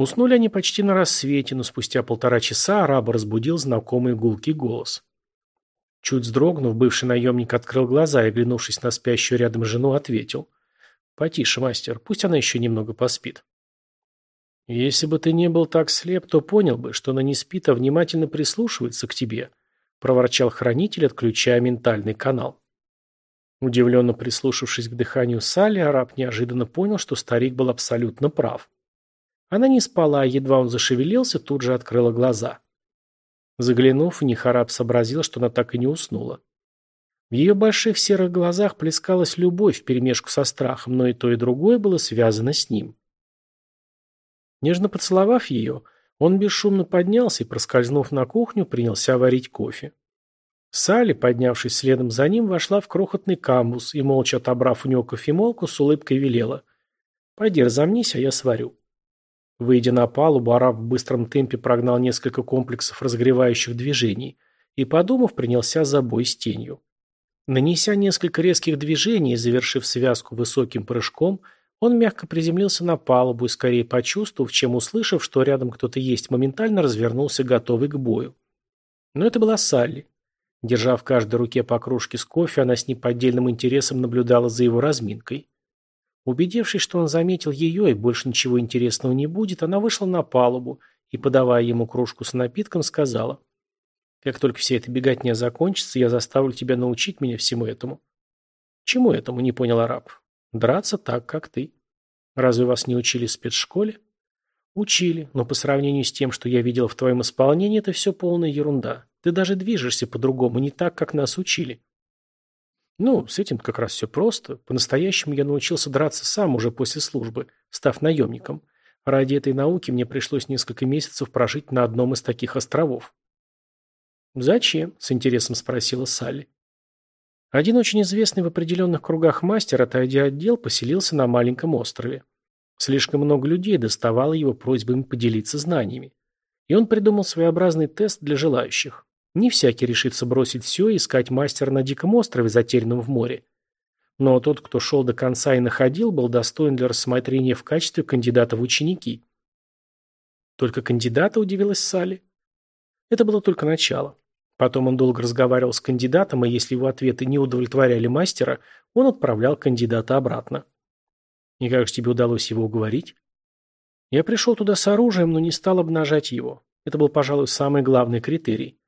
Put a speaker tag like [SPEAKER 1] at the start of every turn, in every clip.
[SPEAKER 1] Уснули они почти на рассвете, но спустя полтора часа араба разбудил знакомый гулкий голос. Чуть вздрогнув, бывший наемник открыл глаза и, оглянувшись на спящую рядом жену, ответил. «Потише, мастер, пусть она еще немного поспит». «Если бы ты не был так слеп, то понял бы, что она не спит, а внимательно прислушивается к тебе», проворчал хранитель, отключая ментальный канал. Удивленно прислушавшись к дыханию Салли, араб неожиданно понял, что старик был абсолютно прав. Она не спала, а едва он зашевелился, тут же открыла глаза. Заглянув в них, араб сообразил, что она так и не уснула. В ее больших серых глазах плескалась любовь вперемешку со страхом, но и то, и другое было связано с ним. Нежно поцеловав ее, он бесшумно поднялся и, проскользнув на кухню, принялся варить кофе. Салли, поднявшись следом за ним, вошла в крохотный камбус и, молча отобрав у него кофемолку, с улыбкой велела. «Пойди разомнись, а я сварю». Выйдя на палубу, араб в быстром темпе прогнал несколько комплексов разогревающих движений и, подумав, принялся за бой с тенью. Нанеся несколько резких движений и завершив связку высоким прыжком, он мягко приземлился на палубу и, скорее почувствовав, чем услышав, что рядом кто-то есть, моментально развернулся, готовый к бою. Но это была Салли. Держа в каждой руке по кружке с кофе, она с неподдельным интересом наблюдала за его разминкой. Убедившись, что он заметил ее и больше ничего интересного не будет, она вышла на палубу и, подавая ему кружку с напитком, сказала, «Как только вся эта беготня закончится, я заставлю тебя научить меня всему этому». «Чему этому?» – не понял араб. Драться так, как ты. Разве вас не учили в спецшколе? Учили, но по сравнению с тем, что я видел в твоем исполнении, это все полная ерунда. Ты даже движешься по-другому, не так, как нас учили. Ну, с этим как раз все просто. По-настоящему я научился драться сам уже после службы, став наемником. Ради этой науки мне пришлось несколько месяцев прожить на одном из таких островов. «Зачем?» – с интересом спросила Салли. Один очень известный в определенных кругах мастер, отойдя от дел, поселился на маленьком острове. Слишком много людей доставало его просьбами поделиться знаниями. И он придумал своеобразный тест для желающих. Не всякий решится бросить все и искать мастера на диком острове, затерянном в море. Но тот, кто шел до конца и находил, был достоин для рассмотрения в качестве кандидата в ученики. Только кандидата удивилась Салли. Это было только начало. Потом он долго разговаривал с кандидатом, и если его ответы не удовлетворяли мастера, он отправлял кандидата обратно. И как же тебе удалось его уговорить? Я пришел туда с оружием, но не стал обнажать его. Это был, пожалуй, самый главный критерий.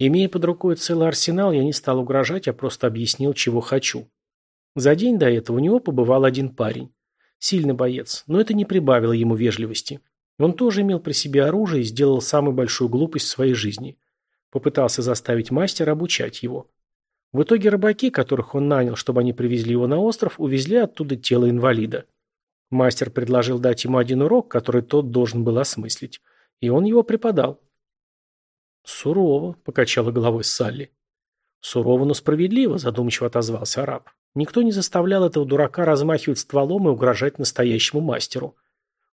[SPEAKER 1] Имея под рукой целый арсенал, я не стал угрожать, а просто объяснил, чего хочу. За день до этого у него побывал один парень. Сильный боец, но это не прибавило ему вежливости. Он тоже имел при себе оружие и сделал самую большую глупость в своей жизни – Попытался заставить мастера обучать его. В итоге рыбаки, которых он нанял, чтобы они привезли его на остров, увезли оттуда тело инвалида. Мастер предложил дать ему один урок, который тот должен был осмыслить. И он его преподал. «Сурово», — покачала головой Салли. «Сурово, но справедливо», — задумчиво отозвался араб. Никто не заставлял этого дурака размахивать стволом и угрожать настоящему мастеру.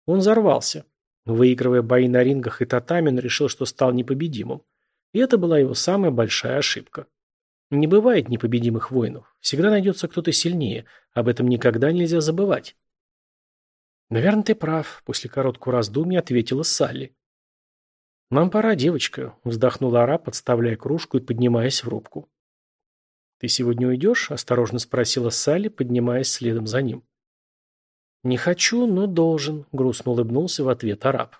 [SPEAKER 1] Он взорвался. Выигрывая бои на рингах и татами, он решил, что стал непобедимым. И это была его самая большая ошибка. Не бывает непобедимых воинов. Всегда найдется кто-то сильнее. Об этом никогда нельзя забывать. «Наверное, ты прав», — после короткого раздумья ответила Салли. «Нам пора, девочка», — вздохнула араб, подставляя кружку и поднимаясь в рубку. «Ты сегодня уйдешь?» — осторожно спросила Салли, поднимаясь следом за ним. «Не хочу, но должен», — грустно улыбнулся в ответ араб.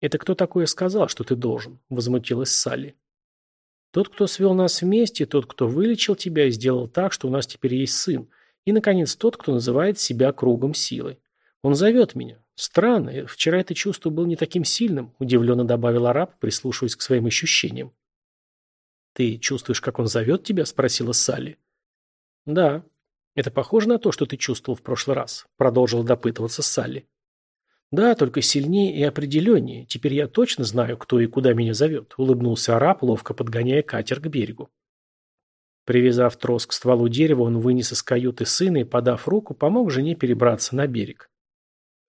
[SPEAKER 1] «Это кто такое сказал, что ты должен?» – возмутилась Салли. «Тот, кто свел нас вместе, тот, кто вылечил тебя и сделал так, что у нас теперь есть сын. И, наконец, тот, кто называет себя кругом силы. Он зовет меня. Странно, вчера это чувство было не таким сильным», – удивленно добавил араб, прислушиваясь к своим ощущениям. «Ты чувствуешь, как он зовет тебя?» – спросила Салли. «Да. Это похоже на то, что ты чувствовал в прошлый раз», – продолжила допытываться Салли. «Да, только сильнее и определеннее. Теперь я точно знаю, кто и куда меня зовет», — улыбнулся араб, ловко подгоняя катер к берегу. Привязав трос к стволу дерева, он вынес из каюты сына и, подав руку, помог жене перебраться на берег.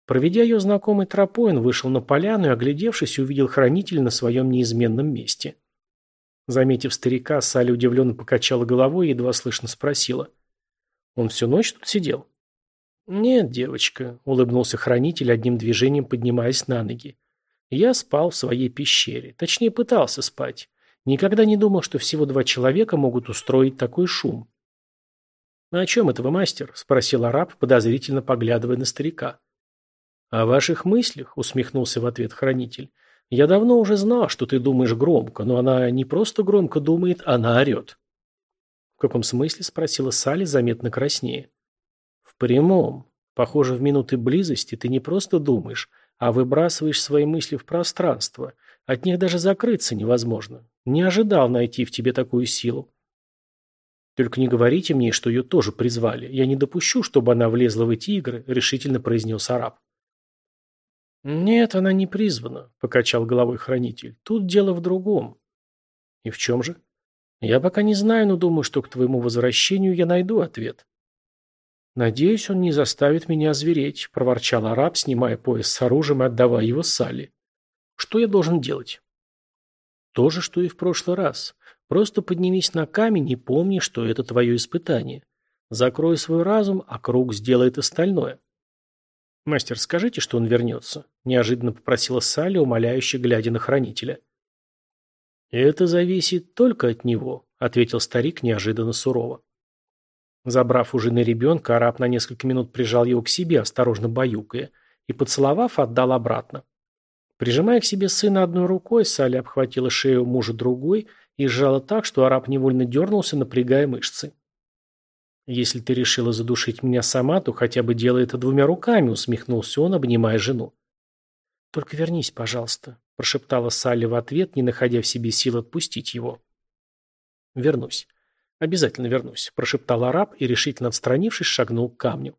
[SPEAKER 1] Проведя ее знакомой тропой, он вышел на поляну и, оглядевшись, увидел хранителя на своем неизменном месте. Заметив старика, Салли удивленно покачала головой и едва слышно спросила. «Он всю ночь тут сидел?» «Нет, девочка», — улыбнулся хранитель, одним движением поднимаясь на ноги. «Я спал в своей пещере. Точнее, пытался спать. Никогда не думал, что всего два человека могут устроить такой шум». «А «О чем это вы, мастер?» — спросил араб, подозрительно поглядывая на старика. «О ваших мыслях», — усмехнулся в ответ хранитель. «Я давно уже знал, что ты думаешь громко, но она не просто громко думает, она орет». «В каком смысле?» — спросила Салли, заметно краснее. «В прямом. Похоже, в минуты близости ты не просто думаешь, а выбрасываешь свои мысли в пространство. От них даже закрыться невозможно. Не ожидал найти в тебе такую силу». «Только не говорите мне, что ее тоже призвали. Я не допущу, чтобы она влезла в эти игры», — решительно произнес араб. «Нет, она не призвана», — покачал головой хранитель. «Тут дело в другом». «И в чем же?» Я пока не знаю, но думаю, что к твоему возвращению я найду ответ. Надеюсь, он не заставит меня озвереть, проворчал араб, снимая пояс с оружием и отдавая его Салли. Что я должен делать? То же, что и в прошлый раз. Просто поднимись на камень и помни, что это твое испытание. Закрой свой разум, а круг сделает остальное. Мастер, скажите, что он вернется, неожиданно попросила Салли, умоляюще глядя на хранителя. «Это зависит только от него», — ответил старик неожиданно сурово. Забрав у жены ребенка, араб на несколько минут прижал его к себе, осторожно баюкая, и, поцеловав, отдал обратно. Прижимая к себе сына одной рукой, Салли обхватила шею мужа другой и сжала так, что араб невольно дернулся, напрягая мышцы. «Если ты решила задушить меня сама, то хотя бы делай это двумя руками», — усмехнулся он, обнимая жену. «Только вернись, пожалуйста», – прошептала Салли в ответ, не находя в себе сил отпустить его. «Вернусь. Обязательно вернусь», – прошептал араб и, решительно отстранившись, шагнул к камню.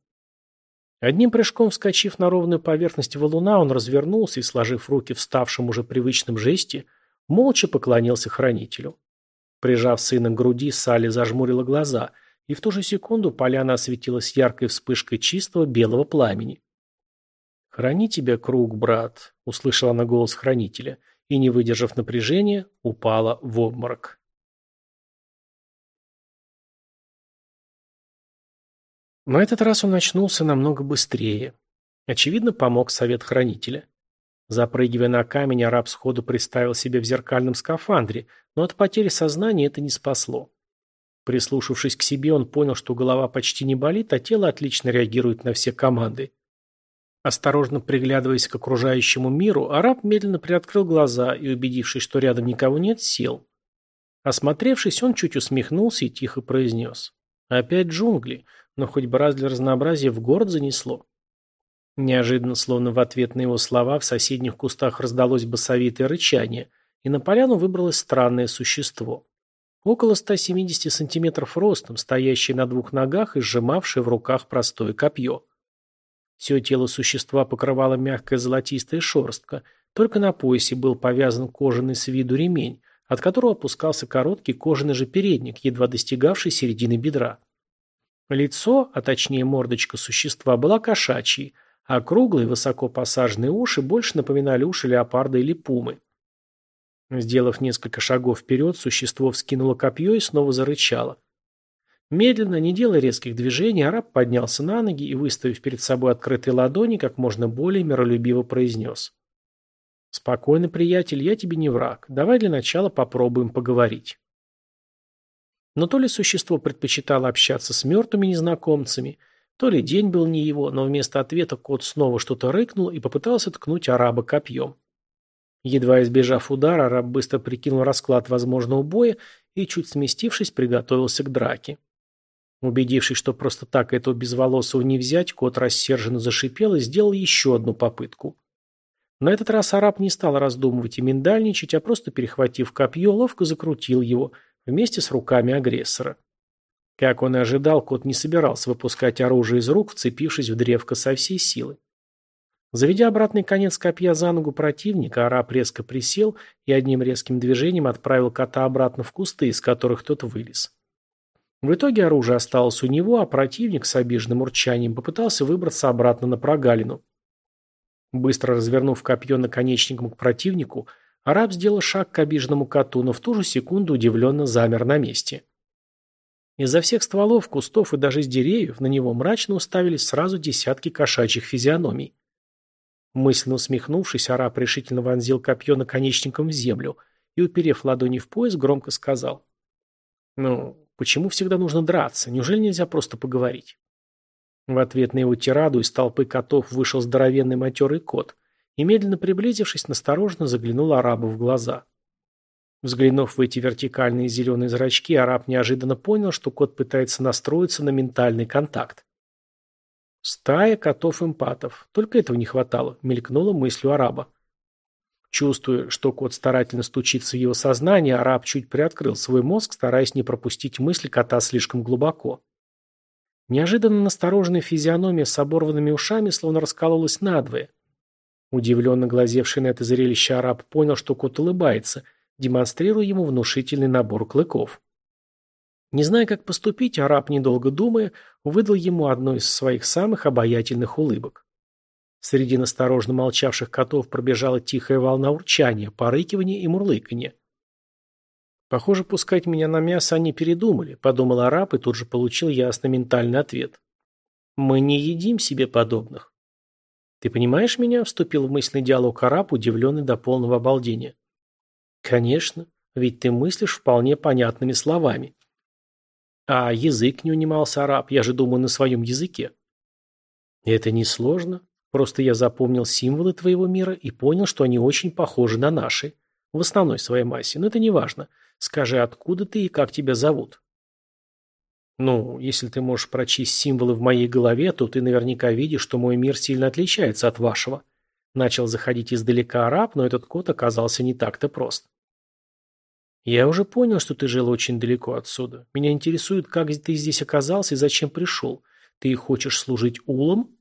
[SPEAKER 1] Одним прыжком вскочив на ровную поверхность валуна, он развернулся и, сложив руки в ставшем уже привычном жесте, молча поклонился хранителю. Прижав сына к груди, Салли зажмурила глаза, и в ту же секунду поляна осветилась яркой вспышкой чистого белого пламени. «Храни тебя круг, брат», — услышала она голос хранителя, и, не выдержав напряжения, упала в обморок. На этот раз он очнулся намного быстрее. Очевидно, помог совет хранителя. Запрыгивая на камень, араб сходу представил себе в зеркальном скафандре, но от потери сознания это не спасло. Прислушавшись к себе, он понял, что голова почти не болит, а тело отлично реагирует на все команды. Осторожно приглядываясь к окружающему миру, араб медленно приоткрыл глаза и, убедившись, что рядом никого нет, сел. Осмотревшись, он чуть усмехнулся и тихо произнес. «Опять джунгли, но хоть бы раз для разнообразия в город занесло». Неожиданно, словно в ответ на его слова, в соседних кустах раздалось басовитое рычание, и на поляну выбралось странное существо. Около 170 сантиметров ростом, стоящее на двух ногах и сжимавшее в руках простое копье. Все тело существа покрывала мягкая золотистая шерстка, только на поясе был повязан кожаный с виду ремень, от которого опускался короткий кожаный же передник, едва достигавший середины бедра. Лицо, а точнее мордочка существа, была кошачьей, а круглые, высоко посаженные уши больше напоминали уши леопарда или пумы. Сделав несколько шагов вперед, существо вскинуло копье и снова зарычало. Медленно, не делая резких движений, араб поднялся на ноги и, выставив перед собой открытые ладони, как можно более миролюбиво произнес. «Спокойно, приятель, я тебе не враг. Давай для начала попробуем поговорить». Но то ли существо предпочитало общаться с мертвыми незнакомцами, то ли день был не его, но вместо ответа кот снова что-то рыкнул и попытался ткнуть араба копьем. Едва избежав удара, араб быстро прикинул расклад возможного боя и, чуть сместившись, приготовился к драке. Убедившись, что просто так этого безволосого не взять, кот рассерженно зашипел и сделал еще одну попытку. На этот раз араб не стал раздумывать и миндальничать, а просто, перехватив копье, ловко закрутил его вместе с руками агрессора. Как он и ожидал, кот не собирался выпускать оружие из рук, вцепившись в древко со всей силы. Заведя обратный конец копья за ногу противника, араб резко присел и одним резким движением отправил кота обратно в кусты, из которых тот вылез. В итоге оружие осталось у него, а противник с обиженным урчанием попытался выбраться обратно на прогалину. Быстро развернув копье наконечником к противнику, араб сделал шаг к обиженному коту, но в ту же секунду удивленно замер на месте. Изо всех стволов, кустов и даже из деревьев на него мрачно уставились сразу десятки кошачьих физиономий. Мысленно усмехнувшись, араб решительно вонзил копье наконечником в землю и, уперев ладони в пояс, громко сказал. «Ну, почему всегда нужно драться? Неужели нельзя просто поговорить?» В ответ на его тираду из толпы котов вышел здоровенный матерый кот и, медленно приблизившись, настороженно заглянул арабу в глаза. Взглянув в эти вертикальные зеленые зрачки, араб неожиданно понял, что кот пытается настроиться на ментальный контакт. Стая котов-эмпатов. Только этого не хватало, мелькнула мыслью араба. Чувствуя, что кот старательно стучится в его сознание, араб чуть приоткрыл свой мозг, стараясь не пропустить мысли кота слишком глубоко. Неожиданно настороженная физиономия с оборванными ушами словно раскололась надвое. Удивленно глазевший на это зрелище араб понял, что кот улыбается – демонстрируя ему внушительный набор клыков. Не зная, как поступить, араб, недолго думая, выдал ему одну из своих самых обаятельных улыбок. Среди насторожно молчавших котов пробежала тихая волна урчания, порыкивания и мурлыканья. «Похоже, пускать меня на мясо они передумали», — подумал араб и тут же получил ясно ментальный ответ. «Мы не едим себе подобных». «Ты понимаешь меня?» — вступил в мысленный диалог араб, удивленный до полного обалдения. Конечно, ведь ты мыслишь вполне понятными словами. А язык не унимался араб, я же думаю на своем языке. Это несложно. Просто я запомнил символы твоего мира и понял, что они очень похожи на наши. В основной своей массе, но это не важно. Скажи, откуда ты и как тебя зовут? Ну, если ты можешь прочесть символы в моей голове, то ты наверняка видишь, что мой мир сильно отличается от вашего. Начал заходить издалека араб, но этот код оказался не так-то прост. «Я уже понял, что ты жил очень далеко отсюда. Меня интересует, как ты здесь оказался и зачем пришел. Ты хочешь служить улом?»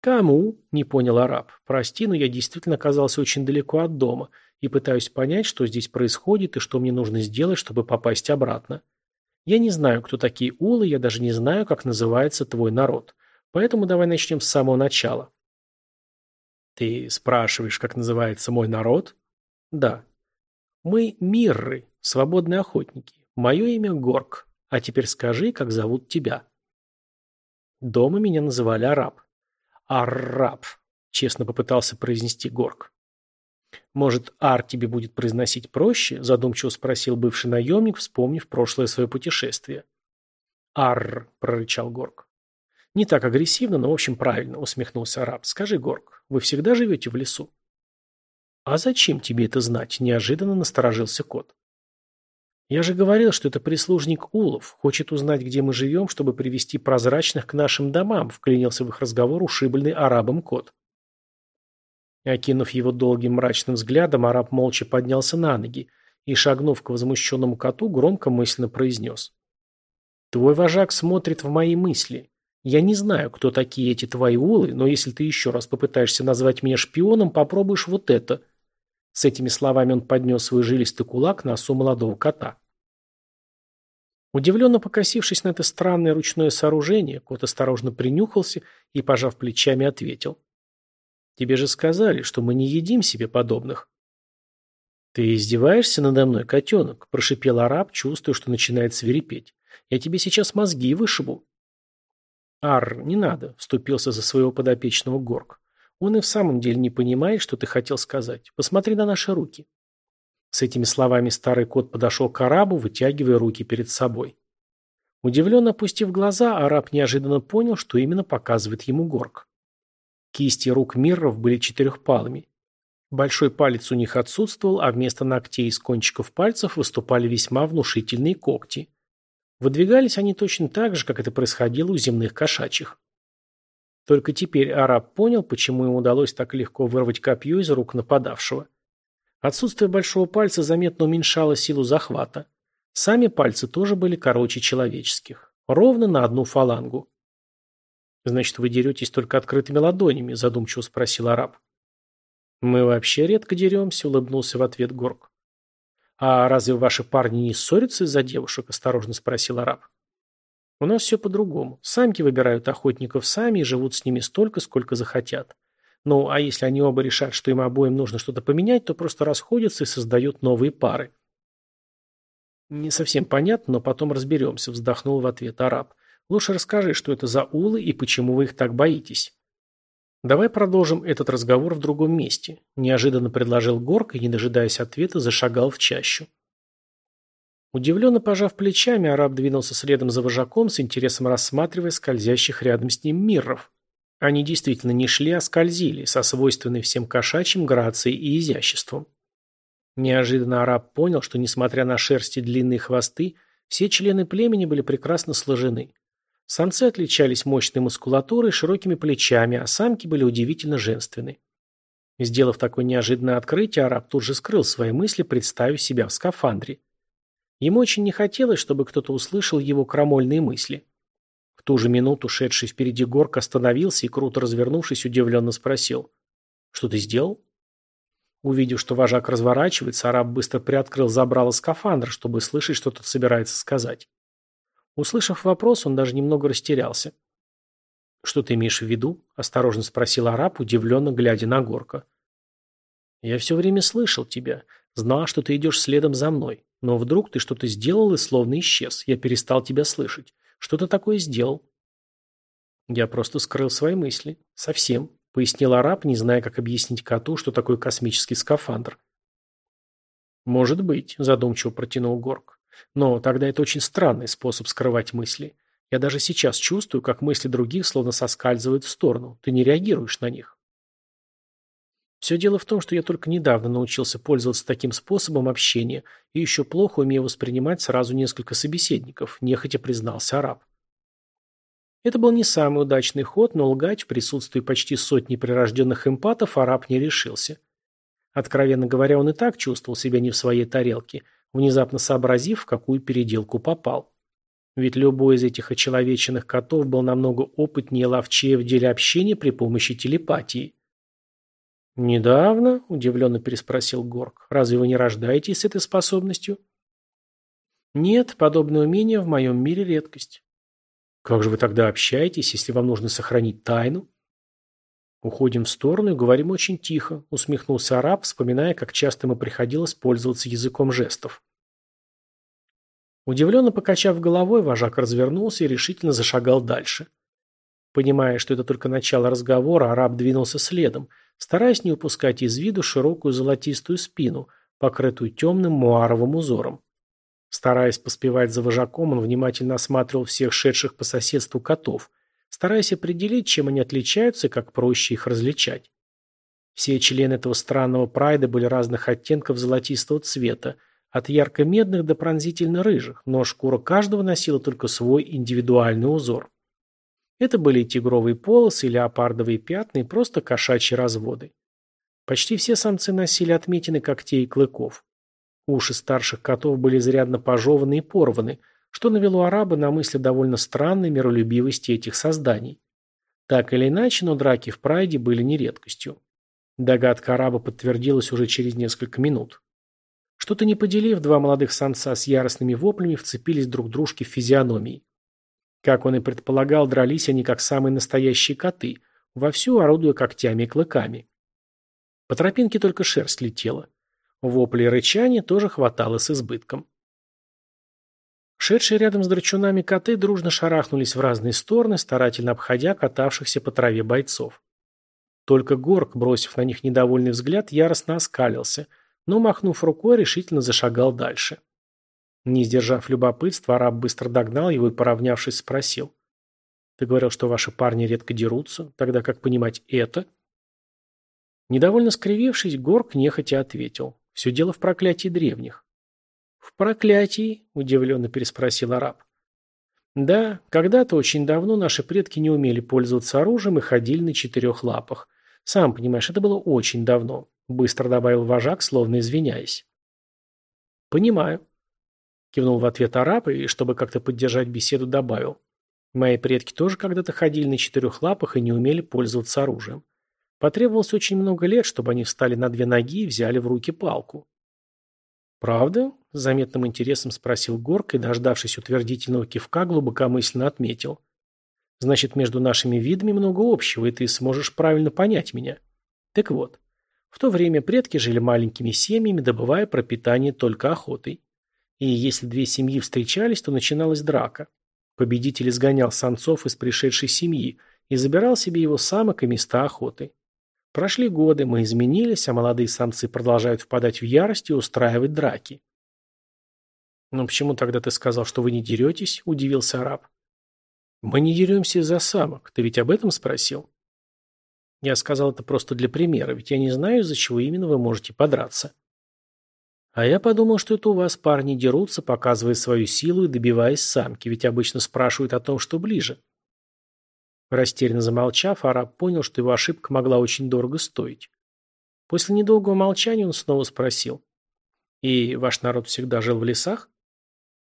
[SPEAKER 1] «Кому?» – не понял араб. «Прости, но я действительно оказался очень далеко от дома и пытаюсь понять, что здесь происходит и что мне нужно сделать, чтобы попасть обратно. Я не знаю, кто такие улы, я даже не знаю, как называется твой народ. Поэтому давай начнем с самого начала». «Ты спрашиваешь, как называется мой народ?» «Да». Мы Мирры, свободные охотники. Мое имя Горк. А теперь скажи, как зовут тебя. Дома меня называли Араб. Араб, честно попытался произнести Горк. Может, Ар тебе будет произносить проще? Задумчиво спросил бывший наемник, вспомнив прошлое свое путешествие. Ар, прорычал Горк. Не так агрессивно, но в общем правильно, усмехнулся араб. Скажи, Горк, вы всегда живете в лесу? «А зачем тебе это знать?» – неожиданно насторожился кот. «Я же говорил, что это прислужник Улов, хочет узнать, где мы живем, чтобы привести прозрачных к нашим домам», – вклинился в их разговор ушибленный арабом кот. Окинув его долгим мрачным взглядом, араб молча поднялся на ноги и, шагнув к возмущенному коту, громко мысленно произнес. «Твой вожак смотрит в мои мысли. Я не знаю, кто такие эти твои улы, но если ты еще раз попытаешься назвать меня шпионом, попробуешь вот это», с этими словами он поднес свой жилистый кулак на носу молодого кота. Удивленно покосившись на это странное ручное сооружение, кот осторожно принюхался и, пожав плечами, ответил. «Тебе же сказали, что мы не едим себе подобных». «Ты издеваешься надо мной, котенок?» – прошипел араб, чувствуя, что начинает свирепеть. «Я тебе сейчас мозги вышибу». «Ар, не надо», – вступился за своего подопечного Горг. Он и в самом деле не понимает, что ты хотел сказать. Посмотри на наши руки. С этими словами старый кот подошел к арабу, вытягивая руки перед собой. Удивленно опустив глаза, араб неожиданно понял, что именно показывает ему горк. Кисти рук мирров были четырехпалыми. Большой палец у них отсутствовал, а вместо ногтей из кончиков пальцев выступали весьма внушительные когти. Выдвигались они точно так же, как это происходило у земных кошачьих. Только теперь араб понял, почему ему удалось так легко вырвать копье из рук нападавшего. Отсутствие большого пальца заметно уменьшало силу захвата. Сами пальцы тоже были короче человеческих. Ровно на одну фалангу. «Значит, вы деретесь только открытыми ладонями?» – задумчиво спросил араб. «Мы вообще редко деремся», – улыбнулся в ответ Горг. «А разве ваши парни не ссорятся из-за девушек?» – осторожно спросил араб. У нас все по-другому. Самки выбирают охотников сами и живут с ними столько, сколько захотят. Ну, а если они оба решат, что им обоим нужно что-то поменять, то просто расходятся и создают новые пары. Не совсем понятно, но потом разберемся, вздохнул в ответ араб. Лучше расскажи, что это за улы и почему вы их так боитесь. Давай продолжим этот разговор в другом месте, неожиданно предложил Горк и, не дожидаясь ответа, зашагал в чащу. Удивленно пожав плечами, араб двинулся следом за вожаком, с интересом рассматривая скользящих рядом с ним мирров. Они действительно не шли, а скользили, со свойственной всем кошачьим грацией и изяществом. Неожиданно араб понял, что, несмотря на шерсти длинные хвосты, все члены племени были прекрасно сложены. Самцы отличались мощной мускулатурой широкими плечами, а самки были удивительно женственны. Сделав такое неожиданное открытие, араб тут же скрыл свои мысли, представив себя в скафандре. Ему очень не хотелось, чтобы кто-то услышал его крамольные мысли. В ту же минуту шедший впереди горк остановился и, круто развернувшись, удивленно спросил. «Что ты сделал?» Увидев, что вожак разворачивается, араб быстро приоткрыл забрало скафандра, чтобы слышать, что тот собирается сказать. Услышав вопрос, он даже немного растерялся. «Что ты имеешь в виду?» – осторожно спросил араб, удивленно глядя на горка. «Я все время слышал тебя. Знал, что ты идешь следом за мной. Но вдруг ты что-то сделал и словно исчез. Я перестал тебя слышать. Что ты такое сделал?» «Я просто скрыл свои мысли. Совсем», — пояснил араб, не зная, как объяснить коту, что такое космический скафандр. «Может быть», — задумчиво протянул Горг. «Но тогда это очень странный способ скрывать мысли. Я даже сейчас чувствую, как мысли других словно соскальзывают в сторону. Ты не реагируешь на них». Все дело в том, что я только недавно научился пользоваться таким способом общения и еще плохо умею воспринимать сразу несколько собеседников, нехотя признался араб. Это был не самый удачный ход, но лгать в присутствии почти сотни прирожденных эмпатов араб не решился. Откровенно говоря, он и так чувствовал себя не в своей тарелке, внезапно сообразив, в какую переделку попал. Ведь любой из этих очеловеченных котов был намного опытнее ловчее в деле общения при помощи телепатии. «Недавно?» – удивленно переспросил Горг. «Разве вы не рождаетесь с этой способностью?» «Нет, подобное умение в моем мире редкость». «Как же вы тогда общаетесь, если вам нужно сохранить тайну?» «Уходим в сторону и говорим очень тихо», – усмехнулся араб, вспоминая, как часто ему приходилось пользоваться языком жестов. Удивленно покачав головой, вожак развернулся и решительно зашагал дальше. Понимая, что это только начало разговора, араб двинулся следом – стараясь не упускать из виду широкую золотистую спину, покрытую темным муаровым узором. Стараясь поспевать за вожаком, он внимательно осматривал всех шедших по соседству котов, стараясь определить, чем они отличаются и как проще их различать. Все члены этого странного прайда были разных оттенков золотистого цвета, от ярко-медных до пронзительно-рыжих, но шкура каждого носила только свой индивидуальный узор. Это были тигровые полосы, леопардовые пятна, и просто кошачьи разводы. Почти все самцы носили отметины когтей и клыков. Уши старших котов были изрядно пожеваны и порваны, что навело араба на мысли довольно странной миролюбивости этих созданий. Так или иначе, но драки в прайде были не редкостью. Догадка араба подтвердилась уже через несколько минут. Что-то не поделив, два молодых самца с яростными воплями вцепились друг дружке в физиономии. Как он и предполагал, дрались они как самые настоящие коты, вовсю орудуя когтями и клыками. По тропинке только шерсть летела. Вопли и рычания тоже хватало с избытком. Шедшие рядом с драчунами коты дружно шарахнулись в разные стороны, старательно обходя катавшихся по траве бойцов. Только Горк, бросив на них недовольный взгляд, яростно оскалился, но, махнув рукой, решительно зашагал дальше. Не сдержав любопытства, араб быстро догнал его и, поравнявшись, спросил. «Ты говорил, что ваши парни редко дерутся. Тогда как понимать это?» Недовольно скривившись, Горк нехотя ответил. «Все дело в проклятии древних». «В проклятии?» – удивленно переспросил араб. «Да, когда-то очень давно наши предки не умели пользоваться оружием и ходили на четырех лапах. Сам понимаешь, это было очень давно», – быстро добавил вожак, словно извиняясь. «Понимаю. Кивнул в ответ араб и, чтобы как-то поддержать беседу, добавил. Мои предки тоже когда-то ходили на четырех лапах и не умели пользоваться оружием. Потребовалось очень много лет, чтобы они встали на две ноги и взяли в руки палку. «Правда?» – с заметным интересом спросил Горк и, дождавшись утвердительного кивка, глубокомысленно отметил. «Значит, между нашими видами много общего, и ты сможешь правильно понять меня. Так вот, в то время предки жили маленькими семьями, добывая пропитание только охотой. И если две семьи встречались, то начиналась драка. Победитель изгонял самцов из пришедшей семьи и забирал себе его самок и места охоты. Прошли годы, мы изменились, а молодые самцы продолжают впадать в ярость и устраивать драки. «Но почему тогда ты сказал, что вы не деретесь?» – удивился араб. «Мы не деремся из-за самок. Ты ведь об этом спросил?» Я сказал это просто для примера, ведь я не знаю, из-за чего именно вы можете подраться. А я подумал, что это у вас парни дерутся, показывая свою силу и добиваясь самки, ведь обычно спрашивают о том, что ближе. Растерянно замолчав, араб понял, что его ошибка могла очень дорого стоить. После недолгого молчания он снова спросил. «И ваш народ всегда жил в лесах?»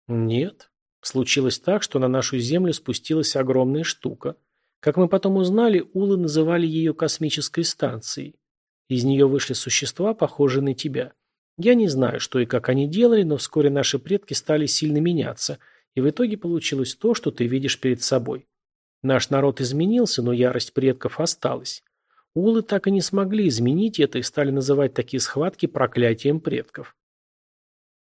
[SPEAKER 1] «Нет. Случилось так, что на нашу землю спустилась огромная штука. Как мы потом узнали, улы называли ее космической станцией. Из нее вышли существа, похожие на тебя. Я не знаю, что и как они делали, но вскоре наши предки стали сильно меняться, и в итоге получилось то, что ты видишь перед собой. Наш народ изменился, но ярость предков осталась. Улы так и не смогли изменить это и стали называть такие схватки проклятием предков.